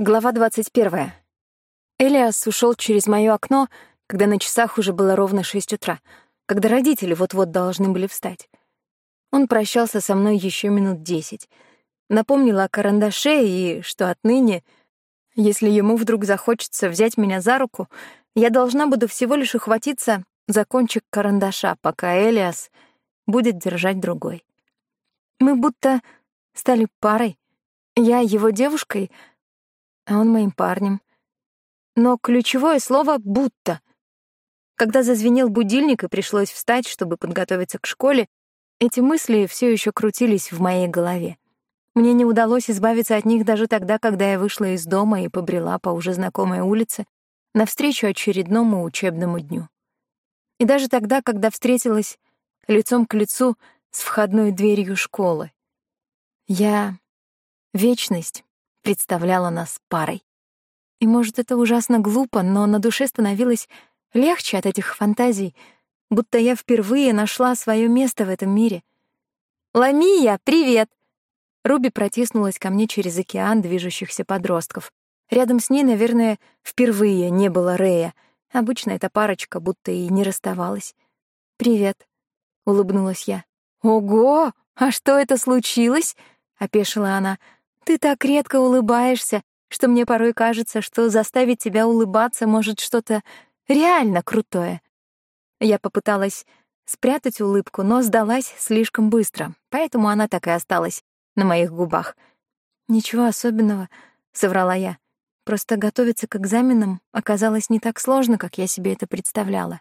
Глава 21. Элиас ушел через моё окно, когда на часах уже было ровно шесть утра, когда родители вот-вот должны были встать. Он прощался со мной еще минут десять. Напомнил о карандаше и что отныне, если ему вдруг захочется взять меня за руку, я должна буду всего лишь ухватиться за кончик карандаша, пока Элиас будет держать другой. Мы будто стали парой. Я его девушкой — а он моим парнем. Но ключевое слово «будто». Когда зазвенел будильник и пришлось встать, чтобы подготовиться к школе, эти мысли все еще крутились в моей голове. Мне не удалось избавиться от них даже тогда, когда я вышла из дома и побрела по уже знакомой улице навстречу очередному учебному дню. И даже тогда, когда встретилась лицом к лицу с входной дверью школы. Я — вечность, представляла нас парой. И, может, это ужасно глупо, но на душе становилось легче от этих фантазий, будто я впервые нашла свое место в этом мире. «Ламия, привет!» Руби протиснулась ко мне через океан движущихся подростков. Рядом с ней, наверное, впервые не было Рея. Обычно эта парочка будто и не расставалась. «Привет», — улыбнулась я. «Ого! А что это случилось?» — опешила она. Ты так редко улыбаешься, что мне порой кажется, что заставить тебя улыбаться может что-то реально крутое. Я попыталась спрятать улыбку, но сдалась слишком быстро, поэтому она так и осталась на моих губах. «Ничего особенного», — соврала я. «Просто готовиться к экзаменам оказалось не так сложно, как я себе это представляла».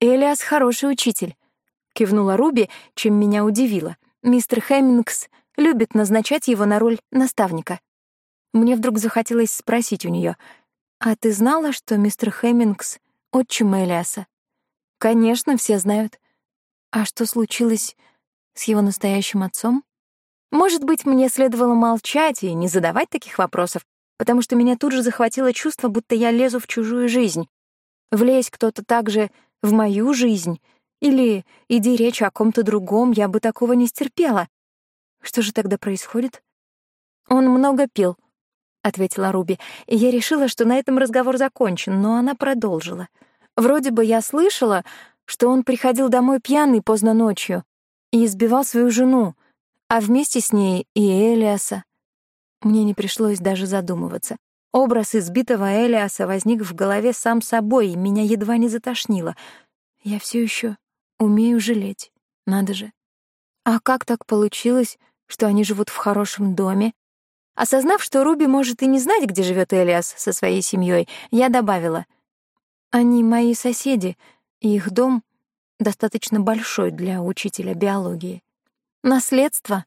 «Элиас хороший учитель», — кивнула Руби, чем меня удивило. «Мистер Хэммингс любит назначать его на роль наставника. Мне вдруг захотелось спросить у нее: «А ты знала, что мистер Хэммингс — отчим Элиаса?» «Конечно, все знают». «А что случилось с его настоящим отцом?» Может быть, мне следовало молчать и не задавать таких вопросов, потому что меня тут же захватило чувство, будто я лезу в чужую жизнь. Влезь кто-то также в мою жизнь, или иди речь о ком-то другом, я бы такого не стерпела. Что же тогда происходит? Он много пил, ответила Руби, и я решила, что на этом разговор закончен, но она продолжила. Вроде бы я слышала, что он приходил домой пьяный поздно ночью и избивал свою жену, а вместе с ней и Элиаса. Мне не пришлось даже задумываться. Образ избитого Элиаса возник в голове сам собой, и меня едва не затошнило. Я все еще умею жалеть, надо же. А как так получилось, что они живут в хорошем доме. Осознав, что Руби может и не знать, где живет Элиас со своей семьей, я добавила: "Они мои соседи, и их дом достаточно большой для учителя биологии". "Наследство",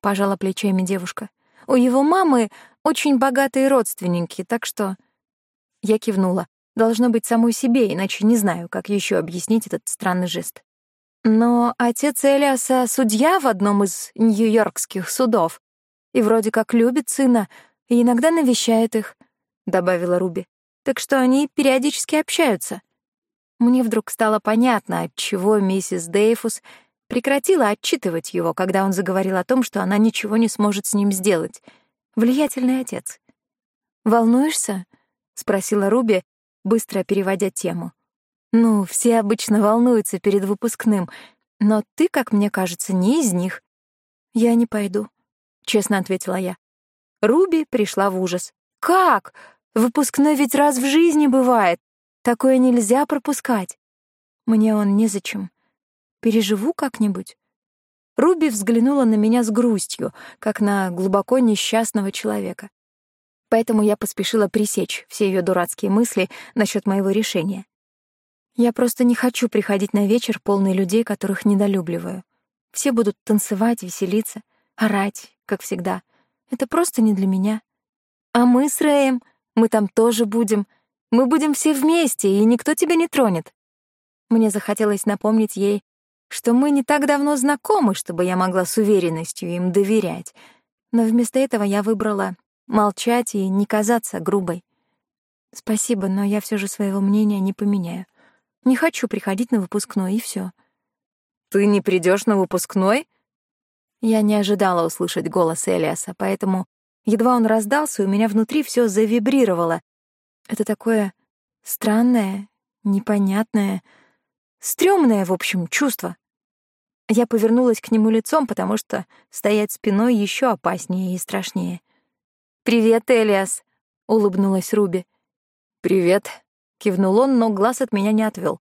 пожала плечами девушка. "У его мамы очень богатые родственники, так что Я кивнула. Должно быть самой себе, иначе не знаю, как еще объяснить этот странный жест. Но отец Элиаса — судья в одном из нью-йоркских судов, и вроде как любит сына, и иногда навещает их, — добавила Руби. Так что они периодически общаются. Мне вдруг стало понятно, отчего миссис Дейфус прекратила отчитывать его, когда он заговорил о том, что она ничего не сможет с ним сделать. Влиятельный отец. «Волнуешься?» — спросила Руби, быстро переводя тему. Ну, все обычно волнуются перед выпускным, но ты, как мне кажется, не из них. Я не пойду, честно ответила я. Руби пришла в ужас. Как? Выпускной ведь раз в жизни бывает. Такое нельзя пропускать. Мне он незачем. Переживу как-нибудь. Руби взглянула на меня с грустью, как на глубоко несчастного человека. Поэтому я поспешила пресечь все ее дурацкие мысли насчет моего решения. Я просто не хочу приходить на вечер, полный людей, которых недолюбливаю. Все будут танцевать, веселиться, орать, как всегда. Это просто не для меня. А мы с Рэем, мы там тоже будем. Мы будем все вместе, и никто тебя не тронет. Мне захотелось напомнить ей, что мы не так давно знакомы, чтобы я могла с уверенностью им доверять. Но вместо этого я выбрала молчать и не казаться грубой. Спасибо, но я все же своего мнения не поменяю. Не хочу приходить на выпускной, и все. «Ты не придешь на выпускной?» Я не ожидала услышать голос Элиаса, поэтому Едва он раздался, у меня внутри все завибрировало. Это такое странное, непонятное, стрёмное, в общем, чувство. Я повернулась к нему лицом, потому что стоять спиной еще опаснее и страшнее. «Привет, Элиас», — улыбнулась Руби. «Привет», — кивнул он, но глаз от меня не отвел.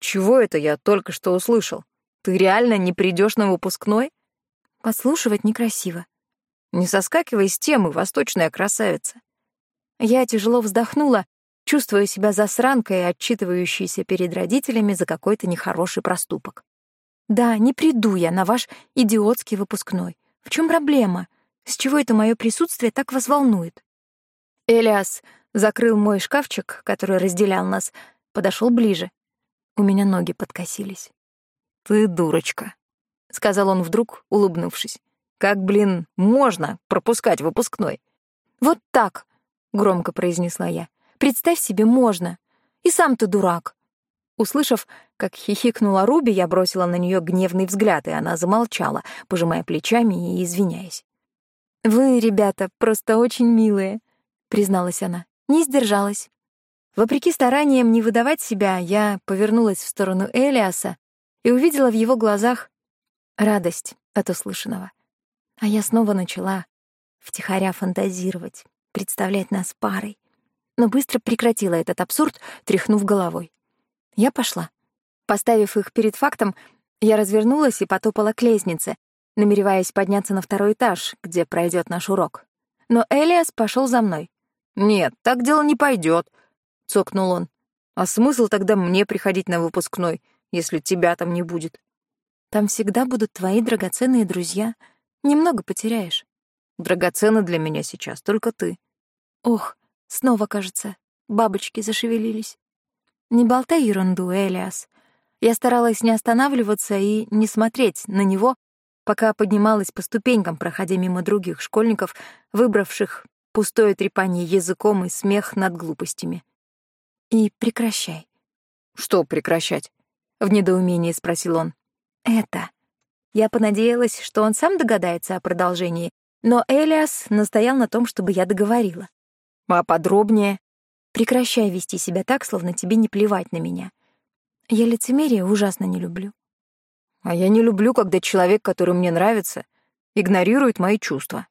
«Чего это я только что услышал? Ты реально не придешь на выпускной?» Послушивать некрасиво. «Не соскакивай с темы, восточная красавица». Я тяжело вздохнула, чувствуя себя засранкой, отчитывающейся перед родителями за какой-то нехороший проступок. Да, не приду я на ваш идиотский выпускной. В чем проблема? С чего это мое присутствие так вас волнует? Элиас закрыл мой шкафчик, который разделял нас, подошел ближе. У меня ноги подкосились. «Ты дурочка», — сказал он вдруг, улыбнувшись. «Как, блин, можно пропускать выпускной?» «Вот так», — громко произнесла я. «Представь себе, можно. И сам ты дурак». Услышав, как хихикнула Руби, я бросила на нее гневный взгляд, и она замолчала, пожимая плечами и извиняясь. «Вы, ребята, просто очень милые», — призналась она. Не сдержалась. Вопреки стараниям не выдавать себя, я повернулась в сторону Элиаса и увидела в его глазах радость от услышанного. А я снова начала втихаря фантазировать, представлять нас парой. Но быстро прекратила этот абсурд, тряхнув головой. Я пошла. Поставив их перед фактом, я развернулась и потопала к лестнице, намереваясь подняться на второй этаж, где пройдет наш урок. Но Элиас пошел за мной. «Нет, так дело не пойдет, цокнул он. «А смысл тогда мне приходить на выпускной, если тебя там не будет?» «Там всегда будут твои драгоценные друзья. Немного потеряешь». «Драгоценна для меня сейчас только ты». «Ох, снова, кажется, бабочки зашевелились». Не болтай ерунду, Элиас. Я старалась не останавливаться и не смотреть на него, пока поднималась по ступенькам, проходя мимо других школьников, выбравших пустое трепание языком и смех над глупостями. И прекращай. Что прекращать? В недоумении спросил он. Это. Я понадеялась, что он сам догадается о продолжении, но Элиас настоял на том, чтобы я договорила. А подробнее? Прекращай вести себя так, словно тебе не плевать на меня. Я лицемерие ужасно не люблю. А я не люблю, когда человек, который мне нравится, игнорирует мои чувства.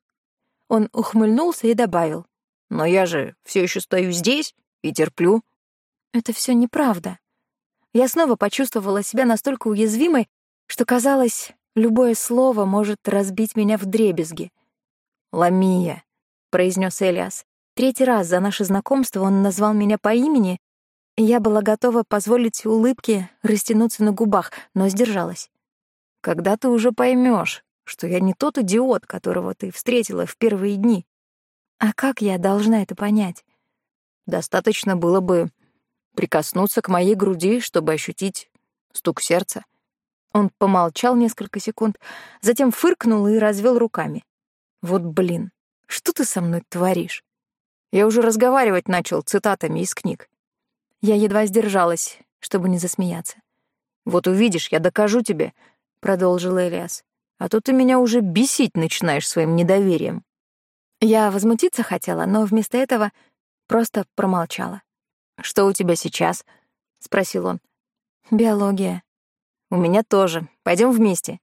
Он ухмыльнулся и добавил. Но я же все еще стою здесь и терплю. Это все неправда. Я снова почувствовала себя настолько уязвимой, что казалось, любое слово может разбить меня в дребезги. «Ламия», — произнес Элиас. Третий раз за наше знакомство он назвал меня по имени, и я была готова позволить улыбке растянуться на губах, но сдержалась. «Когда ты уже поймешь, что я не тот идиот, которого ты встретила в первые дни?» «А как я должна это понять?» «Достаточно было бы прикоснуться к моей груди, чтобы ощутить стук сердца». Он помолчал несколько секунд, затем фыркнул и развел руками. «Вот блин, что ты со мной творишь?» Я уже разговаривать начал цитатами из книг. Я едва сдержалась, чтобы не засмеяться. «Вот увидишь, я докажу тебе», — продолжил Элиас. «А то ты меня уже бесить начинаешь своим недоверием». Я возмутиться хотела, но вместо этого просто промолчала. «Что у тебя сейчас?» — спросил он. «Биология». «У меня тоже. Пойдем вместе».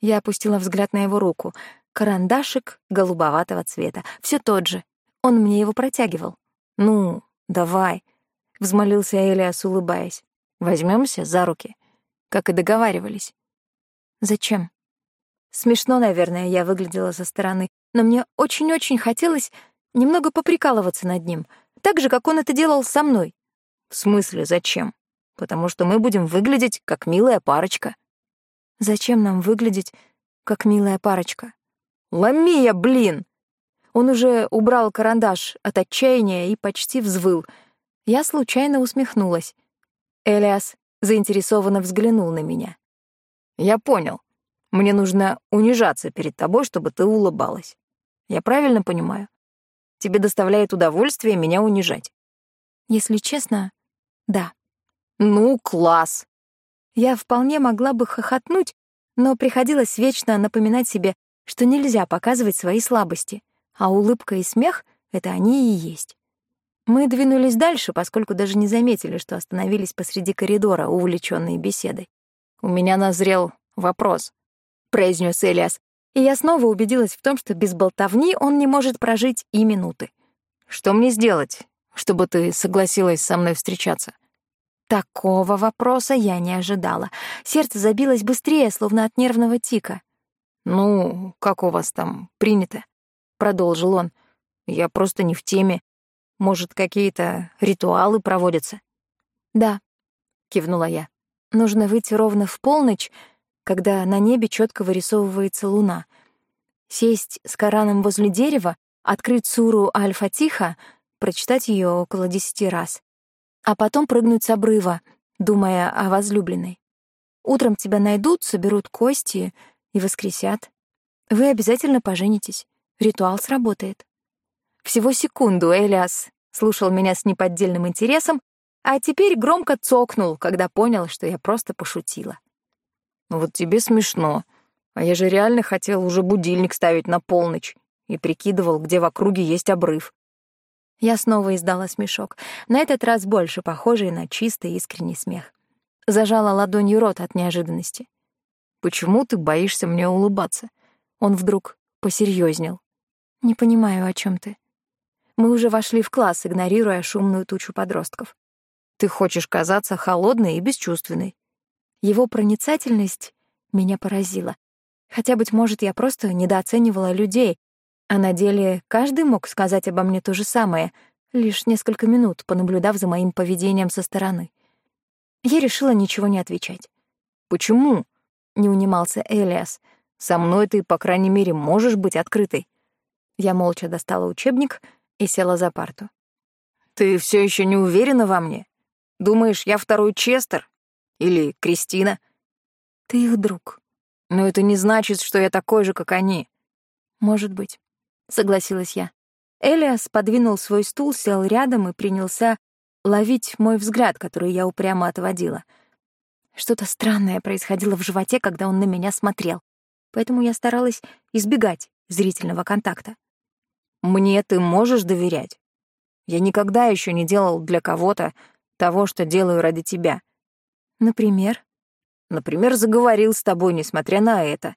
Я опустила взгляд на его руку. Карандашик голубоватого цвета. Все тот же. Он мне его протягивал. «Ну, давай», — взмолился Элиас, улыбаясь. Возьмемся за руки, как и договаривались». «Зачем?» Смешно, наверное, я выглядела со стороны, но мне очень-очень хотелось немного поприкалываться над ним, так же, как он это делал со мной. «В смысле, зачем? Потому что мы будем выглядеть как милая парочка». «Зачем нам выглядеть как милая парочка?» «Ламия, блин!» Он уже убрал карандаш от отчаяния и почти взвыл. Я случайно усмехнулась. Элиас заинтересованно взглянул на меня. «Я понял. Мне нужно унижаться перед тобой, чтобы ты улыбалась. Я правильно понимаю? Тебе доставляет удовольствие меня унижать?» «Если честно, да». «Ну, класс!» Я вполне могла бы хохотнуть, но приходилось вечно напоминать себе, что нельзя показывать свои слабости — а улыбка и смех — это они и есть. Мы двинулись дальше, поскольку даже не заметили, что остановились посреди коридора, увлечённые беседой. «У меня назрел вопрос», — произнес Элиас, и я снова убедилась в том, что без болтовни он не может прожить и минуты. «Что мне сделать, чтобы ты согласилась со мной встречаться?» Такого вопроса я не ожидала. Сердце забилось быстрее, словно от нервного тика. «Ну, как у вас там принято?» — продолжил он. «Я просто не в теме. Может, какие-то ритуалы проводятся?» «Да», — кивнула я. «Нужно выйти ровно в полночь, когда на небе четко вырисовывается луна. Сесть с Кораном возле дерева, открыть суру Аль-Фатиха, прочитать ее около десяти раз а потом прыгнуть с обрыва, думая о возлюбленной. Утром тебя найдут, соберут кости и воскресят. Вы обязательно поженитесь. Ритуал сработает. Всего секунду Элиас слушал меня с неподдельным интересом, а теперь громко цокнул, когда понял, что я просто пошутила. «Ну «Вот тебе смешно. А я же реально хотел уже будильник ставить на полночь и прикидывал, где в округе есть обрыв. Я снова издала смешок, на этот раз больше похожий на чистый искренний смех. Зажала ладонью рот от неожиданности. «Почему ты боишься мне улыбаться?» Он вдруг посерьезнел. «Не понимаю, о чем ты. Мы уже вошли в класс, игнорируя шумную тучу подростков. Ты хочешь казаться холодной и бесчувственной». Его проницательность меня поразила. Хотя, быть может, я просто недооценивала людей, а на деле каждый мог сказать обо мне то же самое, лишь несколько минут, понаблюдав за моим поведением со стороны. Я решила ничего не отвечать. «Почему?» — не унимался Элиас. «Со мной ты, по крайней мере, можешь быть открытой». Я молча достала учебник и села за парту. «Ты все еще не уверена во мне? Думаешь, я второй Честер? Или Кристина?» «Ты их друг». «Но это не значит, что я такой же, как они». «Может быть». — согласилась я. Элиас подвинул свой стул, сел рядом и принялся ловить мой взгляд, который я упрямо отводила. Что-то странное происходило в животе, когда он на меня смотрел, поэтому я старалась избегать зрительного контакта. «Мне ты можешь доверять? Я никогда еще не делал для кого-то того, что делаю ради тебя». «Например?» «Например, заговорил с тобой, несмотря на это».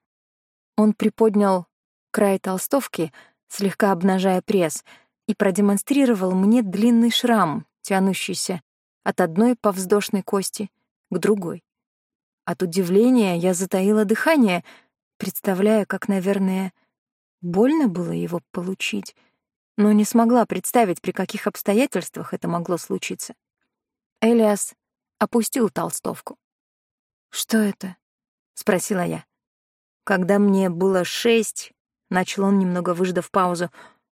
Он приподнял край толстовки, слегка обнажая пресс, и продемонстрировал мне длинный шрам, тянущийся от одной повздошной кости к другой. От удивления я затаила дыхание, представляя, как, наверное, больно было его получить, но не смогла представить, при каких обстоятельствах это могло случиться. Элиас опустил толстовку. «Что это?» — спросила я. Когда мне было шесть, — начал он, немного выждав паузу.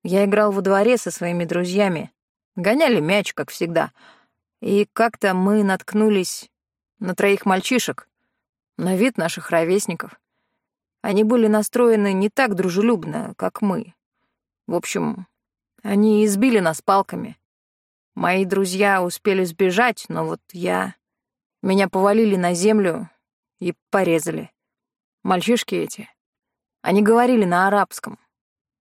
«Я играл во дворе со своими друзьями. Гоняли мяч, как всегда. И как-то мы наткнулись на троих мальчишек, на вид наших ровесников. Они были настроены не так дружелюбно, как мы. В общем, они избили нас палками. Мои друзья успели сбежать, но вот я... Меня повалили на землю и порезали. Мальчишки эти они говорили на арабском.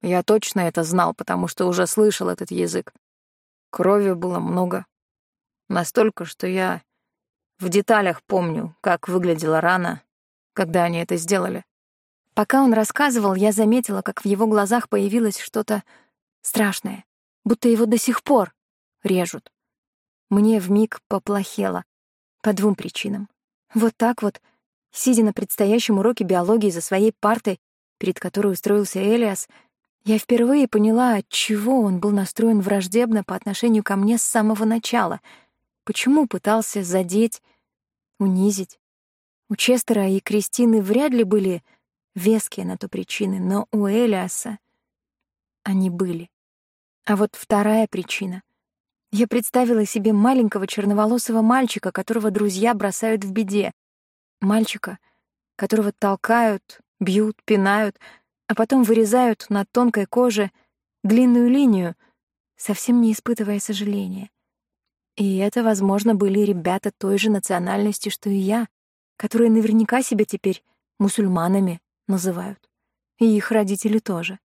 Я точно это знал, потому что уже слышал этот язык. Крови было много. Настолько, что я в деталях помню, как выглядела рана, когда они это сделали. Пока он рассказывал, я заметила, как в его глазах появилось что-то страшное, будто его до сих пор режут. Мне вмиг поплохело. По двум причинам. Вот так вот, сидя на предстоящем уроке биологии за своей партой, перед которой устроился Элиас, я впервые поняла, от чего он был настроен враждебно по отношению ко мне с самого начала. Почему пытался задеть, унизить. У Честера и Кристины вряд ли были веские на то причины, но у Элиаса они были. А вот вторая причина. Я представила себе маленького черноволосого мальчика, которого друзья бросают в беде. Мальчика, которого толкают, бьют, пинают, а потом вырезают на тонкой коже длинную линию, совсем не испытывая сожаления. И это, возможно, были ребята той же национальности, что и я, которые наверняка себя теперь мусульманами называют. И их родители тоже.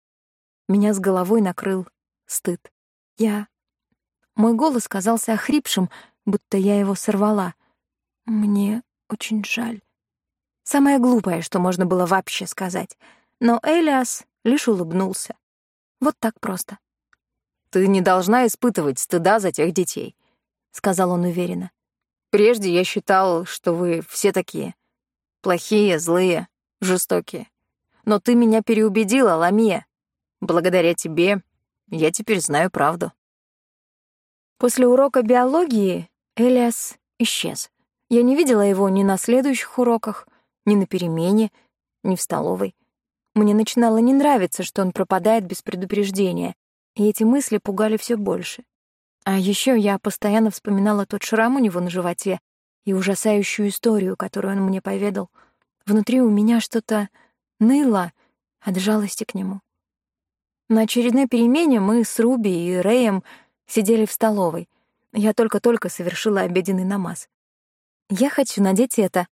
Меня с головой накрыл стыд. Я... Мой голос казался охрипшим, будто я его сорвала. Мне очень жаль. Самое глупое, что можно было вообще сказать. Но Элиас лишь улыбнулся. Вот так просто. «Ты не должна испытывать стыда за тех детей», — сказал он уверенно. «Прежде я считал, что вы все такие. Плохие, злые, жестокие. Но ты меня переубедила, Ламия. Благодаря тебе я теперь знаю правду». После урока биологии Элиас исчез. Я не видела его ни на следующих уроках, ни на перемене, ни в столовой. Мне начинало не нравиться, что он пропадает без предупреждения, и эти мысли пугали все больше. А еще я постоянно вспоминала тот шрам у него на животе и ужасающую историю, которую он мне поведал. Внутри у меня что-то ныло от жалости к нему. На очередной перемене мы с Руби и Рэем сидели в столовой. Я только-только совершила обеденный намаз. «Я хочу надеть это».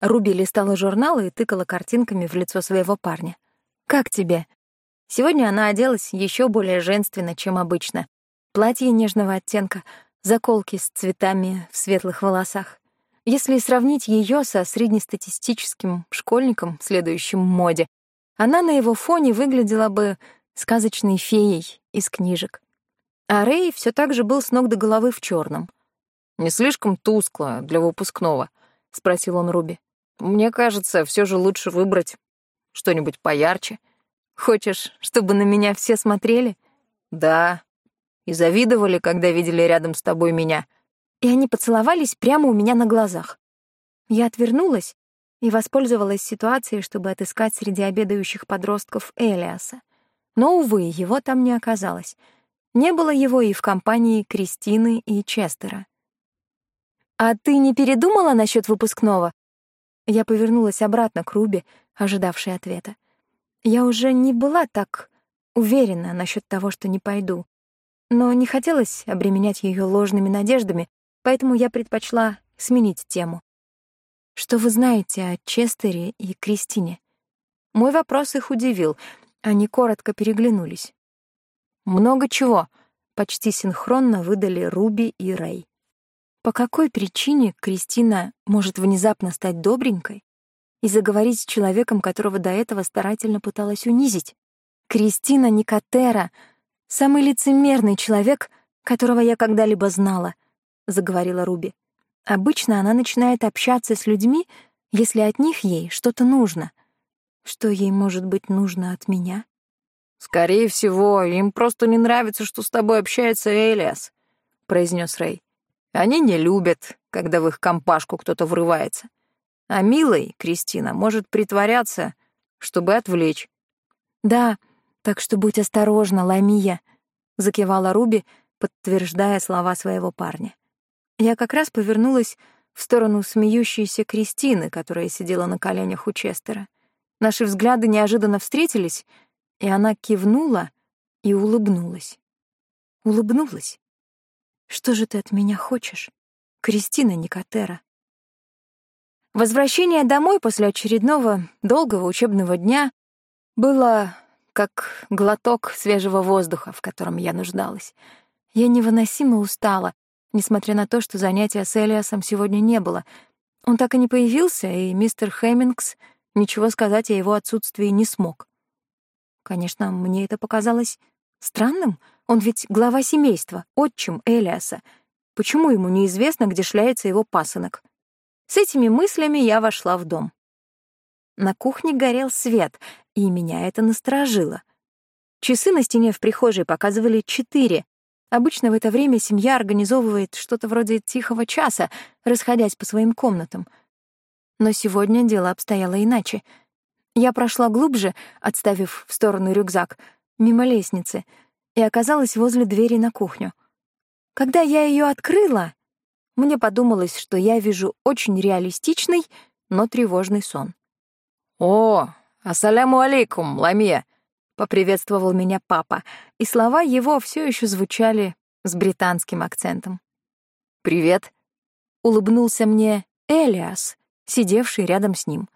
Руби листала журналы и тыкала картинками в лицо своего парня. «Как тебе?» Сегодня она оделась еще более женственно, чем обычно. Платье нежного оттенка, заколки с цветами в светлых волосах. Если сравнить ее со среднестатистическим школьником, следующим моде, она на его фоне выглядела бы сказочной феей из книжек. А Рэй все так же был с ног до головы в черном. «Не слишком тускло для выпускного?» — спросил он Руби. «Мне кажется, все же лучше выбрать что-нибудь поярче». Хочешь, чтобы на меня все смотрели? Да. И завидовали, когда видели рядом с тобой меня. И они поцеловались прямо у меня на глазах. Я отвернулась и воспользовалась ситуацией, чтобы отыскать среди обедающих подростков Элиаса. Но, увы, его там не оказалось. Не было его и в компании Кристины и Честера. «А ты не передумала насчет выпускного?» Я повернулась обратно к Руби, ожидавшей ответа. Я уже не была так уверена насчет того, что не пойду. Но не хотелось обременять ее ложными надеждами, поэтому я предпочла сменить тему. Что вы знаете о Честере и Кристине? Мой вопрос их удивил. Они коротко переглянулись. Много чего, почти синхронно выдали Руби и Рэй. По какой причине Кристина может внезапно стать добренькой, и заговорить с человеком, которого до этого старательно пыталась унизить. Кристина Никотера — самый лицемерный человек, которого я когда-либо знала, — заговорила Руби. Обычно она начинает общаться с людьми, если от них ей что-то нужно. Что ей может быть нужно от меня? «Скорее всего, им просто не нравится, что с тобой общается Элиас», — произнес Рэй. «Они не любят, когда в их компашку кто-то врывается. А милой Кристина может притворяться, чтобы отвлечь. «Да, так что будь осторожна, Ламия», — закивала Руби, подтверждая слова своего парня. Я как раз повернулась в сторону смеющейся Кристины, которая сидела на коленях у Честера. Наши взгляды неожиданно встретились, и она кивнула и улыбнулась. Улыбнулась. «Что же ты от меня хочешь, Кристина Никотера?» Возвращение домой после очередного долгого учебного дня было как глоток свежего воздуха, в котором я нуждалась. Я невыносимо устала, несмотря на то, что занятия с Элиасом сегодня не было. Он так и не появился, и мистер Хэммингс ничего сказать о его отсутствии не смог. Конечно, мне это показалось странным. Он ведь глава семейства, отчим Элиаса. Почему ему неизвестно, где шляется его пасынок? С этими мыслями я вошла в дом. На кухне горел свет, и меня это насторожило. Часы на стене в прихожей показывали четыре. Обычно в это время семья организовывает что-то вроде тихого часа, расходясь по своим комнатам. Но сегодня дело обстояло иначе. Я прошла глубже, отставив в сторону рюкзак, мимо лестницы, и оказалась возле двери на кухню. Когда я ее открыла, мне подумалось, что я вижу очень реалистичный, но тревожный сон. «О, ассаляму алейкум, Ламия!» — поприветствовал меня папа, и слова его все еще звучали с британским акцентом. «Привет!» — улыбнулся мне Элиас, сидевший рядом с ним.